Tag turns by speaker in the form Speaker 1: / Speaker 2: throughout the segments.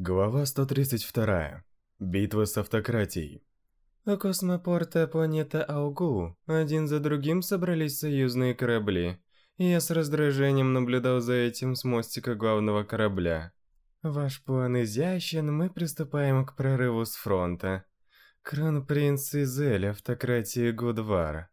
Speaker 1: Глава 132. Битва с автократией.
Speaker 2: У космопорта планета Аугу один за другим собрались союзные корабли. Я с раздражением наблюдал за этим с мостика главного корабля. Ваш план изящен, мы приступаем к прорыву с фронта. Кронпринц Изель автократии Гудвара.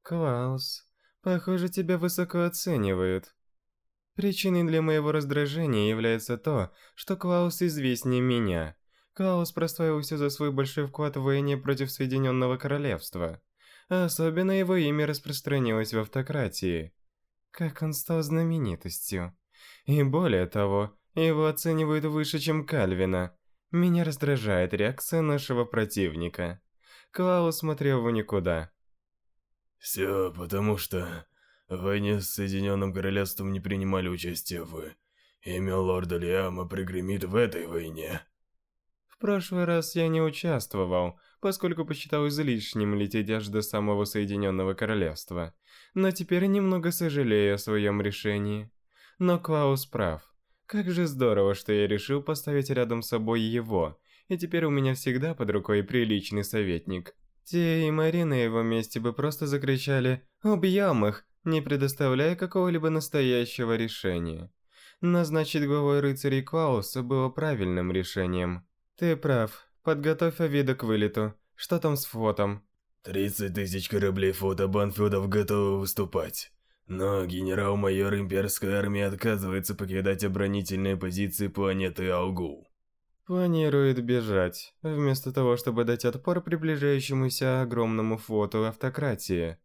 Speaker 2: Клаус, похоже, тебя высоко оценивают. Причиной для моего раздражения является то, что Клаус известнее меня. Клаус прославился за свой большой вклад в войне против Соединенного Королевства. Особенно его имя распространилось в автократии. Как он стал знаменитостью. И более того, его оценивают выше, чем Кальвина. Меня раздражает реакция нашего противника. Клаус смотрел в никуда.
Speaker 3: «Все потому что войне с Соединенным Королевством не принимали участие вы. Имя лорда Лиама пригремит в этой войне.
Speaker 2: В прошлый раз я не участвовал, поскольку посчитал излишним лететь аж до самого Соединенного Королевства. Но теперь немного сожалею о своем решении. Но Клаус прав. Как же здорово, что я решил поставить рядом с собой его, и теперь у меня всегда под рукой приличный советник. Те и Мари на его месте бы просто закричали «Убьем их!» Не предоставляя какого-либо настоящего решения. Назначить главой рыцарей Клауса было правильным решением. Ты прав. Подготовь Авида к вылету. Что там с флотом?
Speaker 3: 30 тысяч кораблей флота Банфилдов готовы выступать. Но генерал-майор имперской армии отказывается покидать оборонительные позиции планеты Алгул.
Speaker 2: Планирует бежать, вместо того, чтобы дать отпор приближающемуся огромному флоту автократии.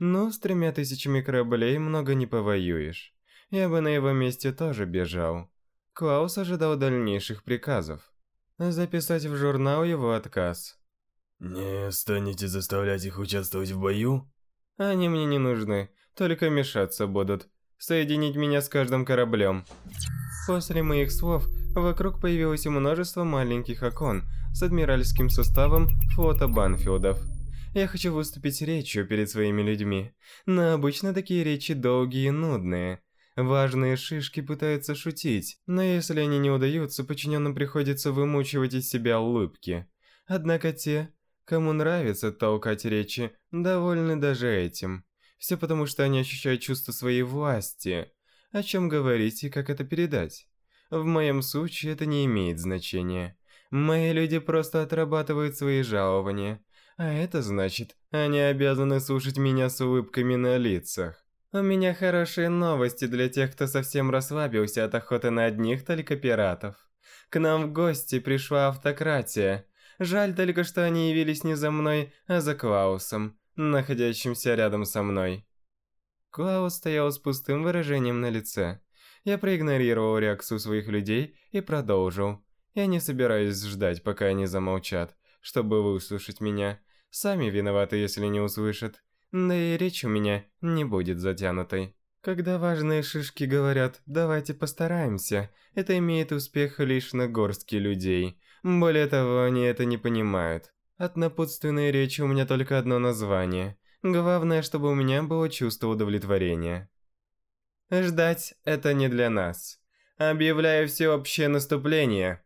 Speaker 2: Но с тремя тысячами кораблей много не повоюешь. Я бы на его месте тоже бежал. Клаус ожидал дальнейших приказов. Записать в журнал его отказ.
Speaker 3: «Не станете заставлять их участвовать в бою?»
Speaker 2: «Они мне не нужны, только мешаться будут. Соединить меня с каждым кораблем». После моих слов, вокруг появилось множество маленьких окон с адмиральским составом флота Банфилдов. Я хочу выступить речью перед своими людьми, но обычно такие речи долгие и нудные. Важные шишки пытаются шутить, но если они не удаются, подчиненным приходится вымучивать из себя улыбки. Однако те, кому нравится толкать речи, довольны даже этим. Все потому, что они ощущают чувство своей власти. О чем говорить и как это передать? В моем случае это не имеет значения. Мои люди просто отрабатывают свои жалования. А это значит, они обязаны слушать меня с улыбками на лицах. У меня хорошие новости для тех, кто совсем расслабился от охоты на одних только пиратов. К нам в гости пришла автократия. Жаль только, что они явились не за мной, а за Клаусом, находящимся рядом со мной. Клаус стоял с пустым выражением на лице. Я проигнорировал реакцию своих людей и продолжил. Я не собираюсь ждать, пока они замолчат, чтобы выслушать меня. Сами виноваты, если не услышат. Да и речь у меня не будет затянутой. Когда важные шишки говорят «давайте постараемся», это имеет успех лишь на горстке людей. Более того, они это не понимают. От напутственной речи у меня только одно название. Главное, чтобы у меня было чувство удовлетворения. Ждать – это не для нас. Объявляю всеобщее наступление.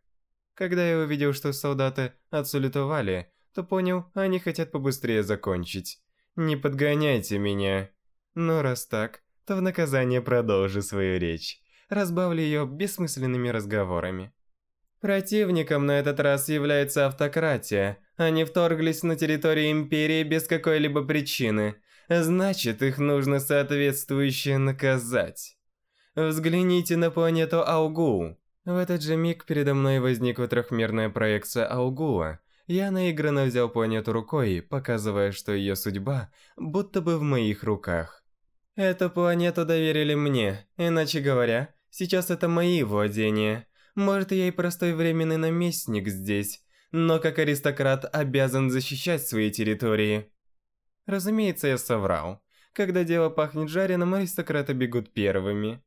Speaker 2: Когда я увидел, что солдаты отсалютовали, то понял, они хотят побыстрее закончить. Не подгоняйте меня. Но раз так, то в наказание продолжи свою речь. Разбавлю ее бессмысленными разговорами. Противником на этот раз является автократия. Они вторглись на территорию Империи без какой-либо причины. Значит, их нужно соответствующе наказать. Взгляните на планету Аугу. В этот же миг передо мной возникла трехмерная проекция Аугуа, я наигранно взял планету рукой, показывая, что ее судьба будто бы в моих руках. Эту планету доверили мне, иначе говоря, сейчас это мои владения. Может, я и простой временный наместник здесь, но как аристократ обязан защищать свои территории. Разумеется, я соврал. Когда дело пахнет жареным, аристократы бегут первыми.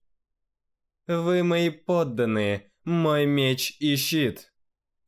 Speaker 2: Вы мои подданные, мой меч и щит.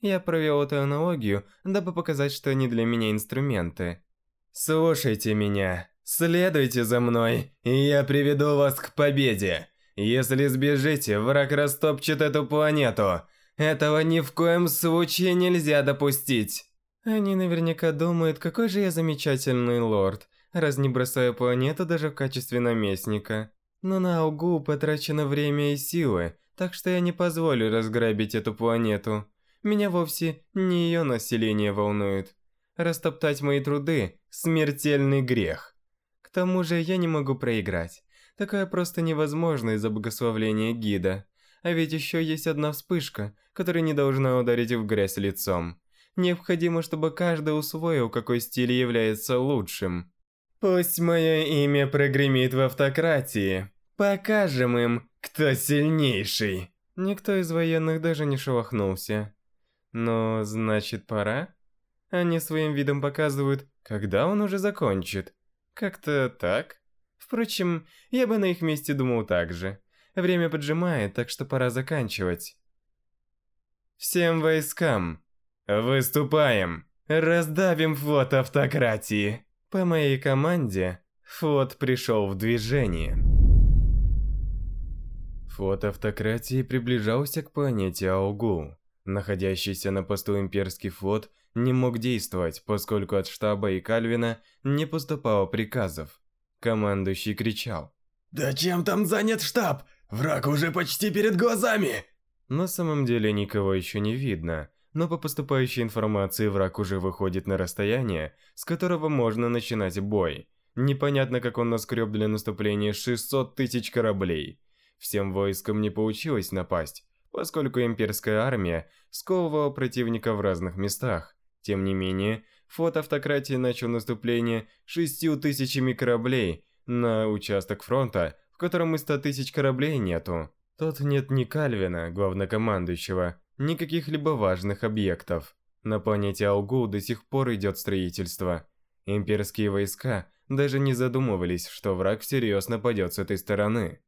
Speaker 2: Я провел эту аналогию, дабы показать, что они для меня инструменты. Слушайте меня, следуйте за мной, и я приведу вас к победе. Если сбежите, враг растопчет эту планету. Этого ни в коем случае нельзя допустить. Они наверняка думают, какой же я замечательный лорд, раз не бросаю планету даже в качестве наместника. Но на Аугу потрачено время и силы, так что я не позволю разграбить эту планету. Меня вовсе не ее население волнует. Растоптать мои труды – смертельный грех. К тому же я не могу проиграть. Такое просто невозможно из-за благословления гида. А ведь еще есть одна вспышка, которая не должна ударить в грязь лицом. Необходимо, чтобы каждый усвоил, какой стиль является лучшим. Пусть мое имя прогремит в автократии. Покажем им, кто сильнейший. Никто из военных даже не шелохнулся. Но значит пора? Они своим видом показывают, когда он уже закончит. Как-то так. Впрочем, я бы на их месте думал так же. Время поджимает, так что пора заканчивать. Всем войскам! Выступаем! Раздавим флот автократии! По моей команде, флот пришел в движение. Флот автократии приближался к планете Аугу. Находящийся на посту имперский флот не мог действовать, поскольку от штаба и Кальвина не поступало приказов. Командующий кричал.
Speaker 3: «Да чем там занят штаб? Враг уже почти перед глазами!»
Speaker 2: На самом деле никого еще не видно, но по поступающей информации враг уже выходит на расстояние, с которого можно начинать бой. Непонятно, как он наскреб для наступления 600 тысяч кораблей. Всем войскам не получилось напасть, поскольку имперская армия сковывала противника в разных местах. Тем не менее, флот автократии начал наступление шестью тысячами кораблей на участок фронта, в котором и 100 тысяч кораблей нету. Тут нет ни Кальвина, главнокомандующего, ни каких-либо важных объектов. На планете Алгу до сих пор идет строительство. Имперские войска даже не задумывались, что враг всерьез нападет с этой стороны.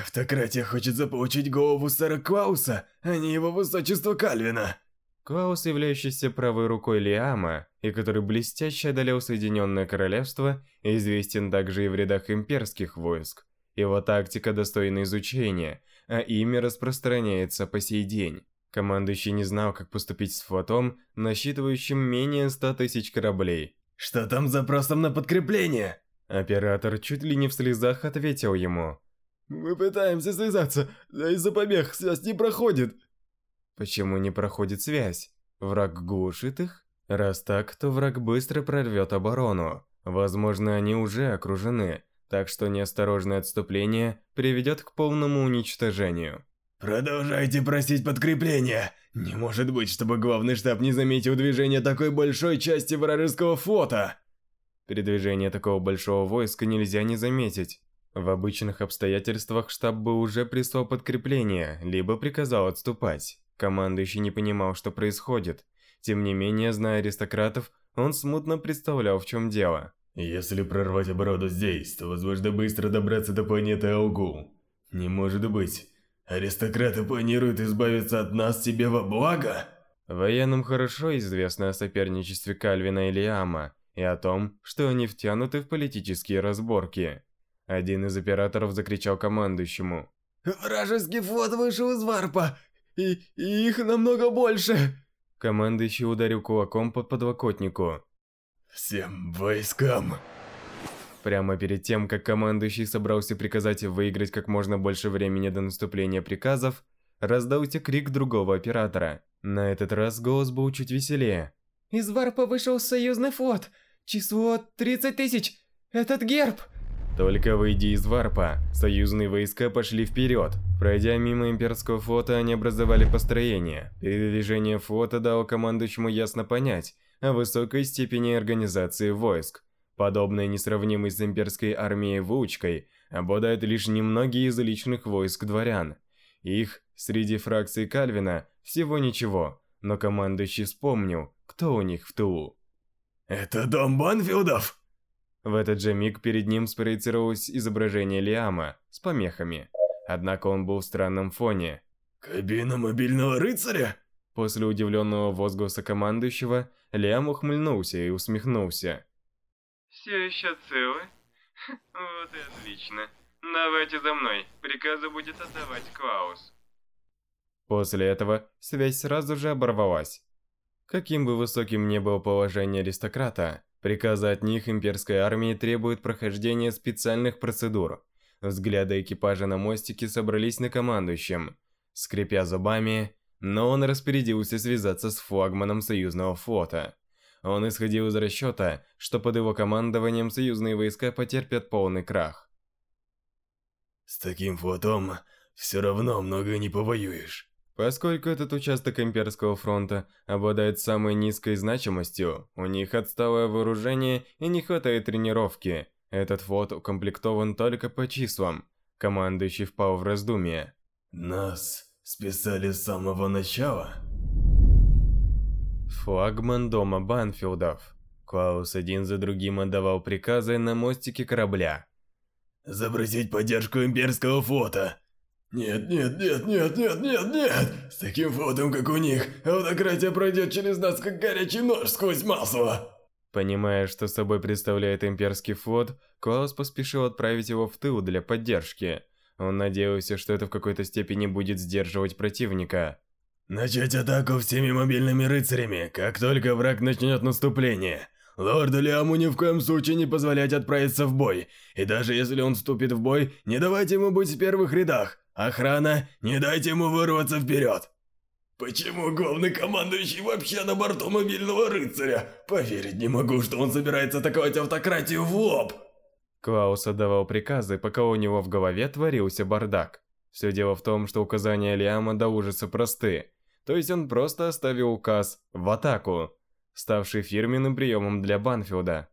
Speaker 3: Автократия хочет заполучить голову сэра Клауса, а не его высочество Кальвина.
Speaker 2: Клаус, являющийся правой рукой Лиама, и который блестяще одолел Соединенное Королевство, известен также и в рядах имперских войск. Его тактика достойна изучения, а имя распространяется по сей день. Командующий не знал, как поступить с флотом, насчитывающим менее 100 тысяч кораблей.
Speaker 3: «Что там с запросом на подкрепление?»
Speaker 2: Оператор чуть ли не в слезах ответил ему.
Speaker 3: «Мы пытаемся связаться, да из-за помех связь не проходит».
Speaker 2: Почему не проходит связь? Враг глушит их? Раз так, то враг быстро прорвет оборону. Возможно, они уже окружены, так что неосторожное отступление приведет к полному уничтожению.
Speaker 3: Продолжайте просить подкрепления. Не может быть, чтобы главный штаб не заметил движение такой большой части вражеского флота.
Speaker 2: Передвижение такого большого войска нельзя не заметить. В обычных обстоятельствах штаб бы уже прислал подкрепление, либо приказал отступать. Командующий не понимал, что происходит. Тем не менее, зная аристократов, он смутно представлял, в чем дело.
Speaker 3: Если прорвать оборону здесь, то возможно быстро добраться до планеты Аугу. Не может быть. Аристократы планируют избавиться от нас себе во благо?
Speaker 2: Военным хорошо известно о соперничестве Кальвина и Лиама и о том, что они втянуты в политические разборки. Один из операторов закричал командующему.
Speaker 3: «Вражеский флот вышел из варпа, и, и их намного больше!»
Speaker 2: Командующий ударил кулаком по подлокотнику.
Speaker 3: «Всем войскам!»
Speaker 2: Прямо перед тем, как командующий собрался приказать выиграть как можно больше времени до наступления приказов, раздался крик другого оператора. На этот раз голос был чуть веселее.
Speaker 4: «Из Варпа вышел союзный флот! Число 30 тысяч! Этот герб!»
Speaker 2: Только выйдя из Варпа, союзные войска пошли вперед. Пройдя мимо имперского флота, они образовали построение. Передвижение флота дало командующему ясно понять о высокой степени организации войск. Подобной несравнимой с имперской армией выучкой обладают лишь немногие из личных войск дворян. Их, среди фракций Кальвина, всего ничего, но командующий вспомнил, кто у них в тылу.
Speaker 3: «Это дом Банфилдов!»
Speaker 2: В этот же миг перед ним спроецировалось изображение Лиама с помехами. Однако он был в странном фоне.
Speaker 3: «Кабина мобильного рыцаря?»
Speaker 2: После удивленного возгласа командующего, Лиам ухмыльнулся и усмехнулся.
Speaker 5: Все еще целы? Вот и отлично. Давайте за мной. Приказы будет отдавать Клаус.
Speaker 2: После этого связь сразу же оборвалась. Каким бы высоким ни было положение аристократа, приказы от них имперской армии требуют прохождения специальных процедур. Взгляды экипажа на мостике собрались на командующем. Скрипя зубами, но он распорядился связаться с флагманом союзного флота. Он исходил из расчета, что под его командованием союзные войска потерпят полный крах.
Speaker 3: С таким флотом все равно много не повоюешь.
Speaker 2: Поскольку этот участок Имперского фронта обладает самой низкой значимостью, у них отсталое вооружение и не хватает тренировки. Этот флот укомплектован только по числам. Командующий впал в раздумье.
Speaker 3: Нас списали с самого начала?
Speaker 2: Флагман дома Банфилдов. Клаус один за другим отдавал приказы на мостике корабля.
Speaker 3: Запросить поддержку имперского флота. Нет, нет, нет, нет, нет, нет, нет. С таким флотом, как у них, автократия пройдет через нас, как горячий нож сквозь масло.
Speaker 2: Понимая, что собой представляет имперский флот, Клаус поспешил отправить его в тыл для поддержки. Он надеялся, что это в какой-то степени будет сдерживать противника.
Speaker 3: Начать атаку всеми мобильными рыцарями, как только враг начнет наступление. Лорду Лиаму ни в коем случае не позволять отправиться в бой. И даже если он вступит в бой, не давайте ему быть в первых рядах. Охрана, не дайте ему вырваться вперед. Почему главный командующий вообще на борту мобильного рыцаря? Поверить не могу, что он собирается атаковать автократию в лоб.
Speaker 2: Клаус отдавал приказы, пока у него в голове творился бардак. Все дело в том, что указания Лиама до ужаса просты. То есть он просто оставил указ «в атаку», ставший фирменным приемом для Банфилда.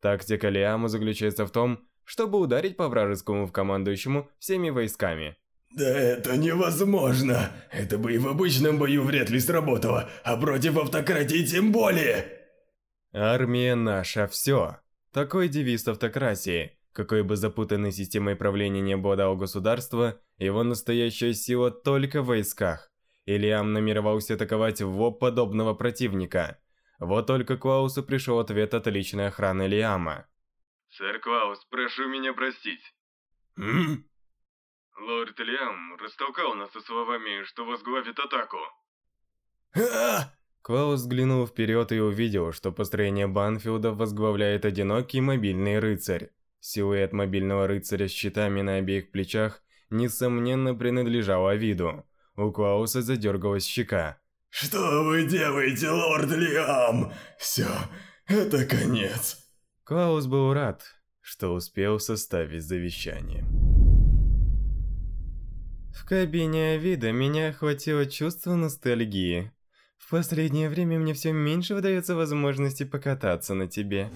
Speaker 2: Тактика Лиама заключается в том, чтобы ударить по вражескому в командующему всеми войсками.
Speaker 3: Да это невозможно. Это бы и в обычном бою вряд ли сработало, а против автократии тем более.
Speaker 2: Армия наша все. Такой девиз автократии. Какой бы запутанной системой правления не обладало государство, его настоящая сила только в войсках. Ильям намеревался атаковать в лоб подобного противника. Вот только Клаусу пришел ответ от личной охраны Лиама.
Speaker 5: Сэр Клаус, прошу меня простить.
Speaker 3: М?
Speaker 5: Лорд Лиам растолкал нас со словами, что возглавит атаку.
Speaker 2: Клаус взглянул вперед и увидел, что построение Банфилда возглавляет одинокий мобильный рыцарь. Силуэт мобильного рыцаря с щитами на обеих плечах, несомненно, принадлежал Авиду. У Клауса задергалась щека.
Speaker 3: Что вы делаете, лорд Лиам? Все, это конец.
Speaker 2: Клаус был рад, что успел составить завещание. В кабине Авида меня охватило чувство ностальгии. В последнее время мне все меньше выдается возможности покататься на тебе.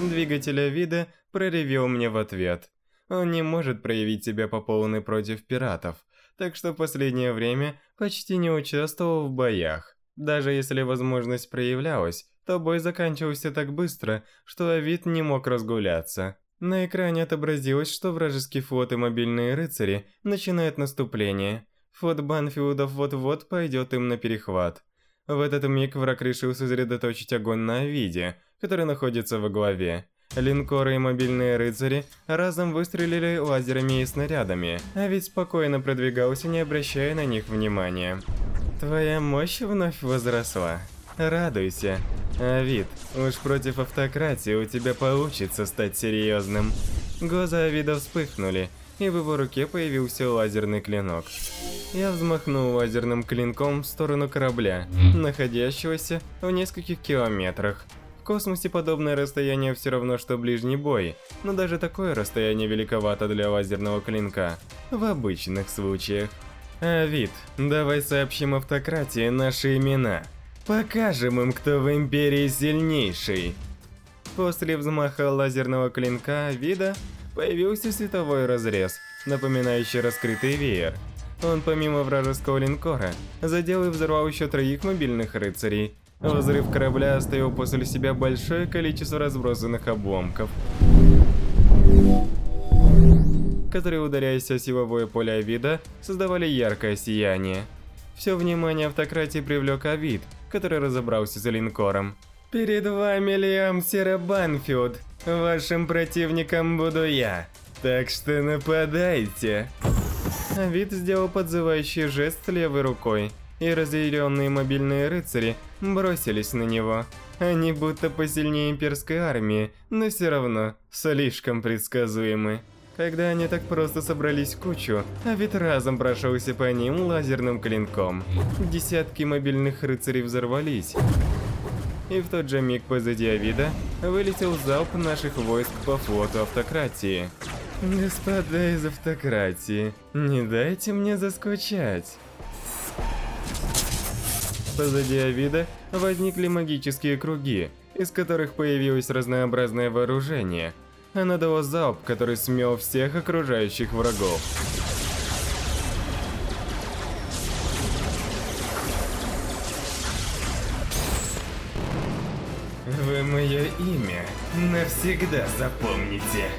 Speaker 2: Двигатель Авида проревел мне в ответ. Он не может проявить себя по полной против пиратов, так что в последнее время почти не участвовал в боях. Даже если возможность проявлялась, то бой заканчивался так быстро, что Авид не мог разгуляться. На экране отобразилось, что вражеский флот и мобильные рыцари начинают наступление. Флот Банфилдов вот-вот пойдет им на перехват. В этот миг враг решил сосредоточить огонь на Авиде, который находится во главе. Линкоры и мобильные рыцари разом выстрелили лазерами и снарядами, а ведь спокойно продвигался, не обращая на них внимания. Твоя мощь вновь возросла. Радуйся. Авид, уж против автократии у тебя получится стать серьезным. Глаза Авида вспыхнули, и в его руке появился лазерный клинок. Я взмахнул лазерным клинком в сторону корабля, находящегося в нескольких километрах. В космосе подобное расстояние все равно, что ближний бой, но даже такое расстояние великовато для лазерного клинка, в обычных случаях. Авид, давай сообщим автократии наши имена. Покажем им, кто в Империи сильнейший. После взмаха лазерного клинка Авида появился световой разрез, напоминающий раскрытый веер. Он помимо вражеского линкора задел и взорвал еще троих мобильных рыцарей. Взрыв корабля оставил после себя большое количество разбросанных обломков, которые, ударяясь о силовое поле Авида, создавали яркое сияние. Все внимание автократии привлек Авид, который разобрался за линкором. «Перед вами Лиам Сера Банфилд. Вашим противником буду я. Так что нападайте!» Авид сделал подзывающий жест левой рукой, и разъяренные мобильные рыцари бросились на него. Они будто посильнее имперской армии, но все равно слишком предсказуемы. Когда они так просто собрались в кучу, Авид разом прошелся по ним лазерным клинком. Десятки мобильных рыцарей взорвались. И в тот же миг позади Авида вылетел залп наших войск по флоту автократии. Господа из автократии, не дайте мне заскучать. Позади Авида возникли магические круги, из которых появилось разнообразное вооружение. Оно дало залп, который смел всех окружающих врагов. Вы мое имя навсегда запомните.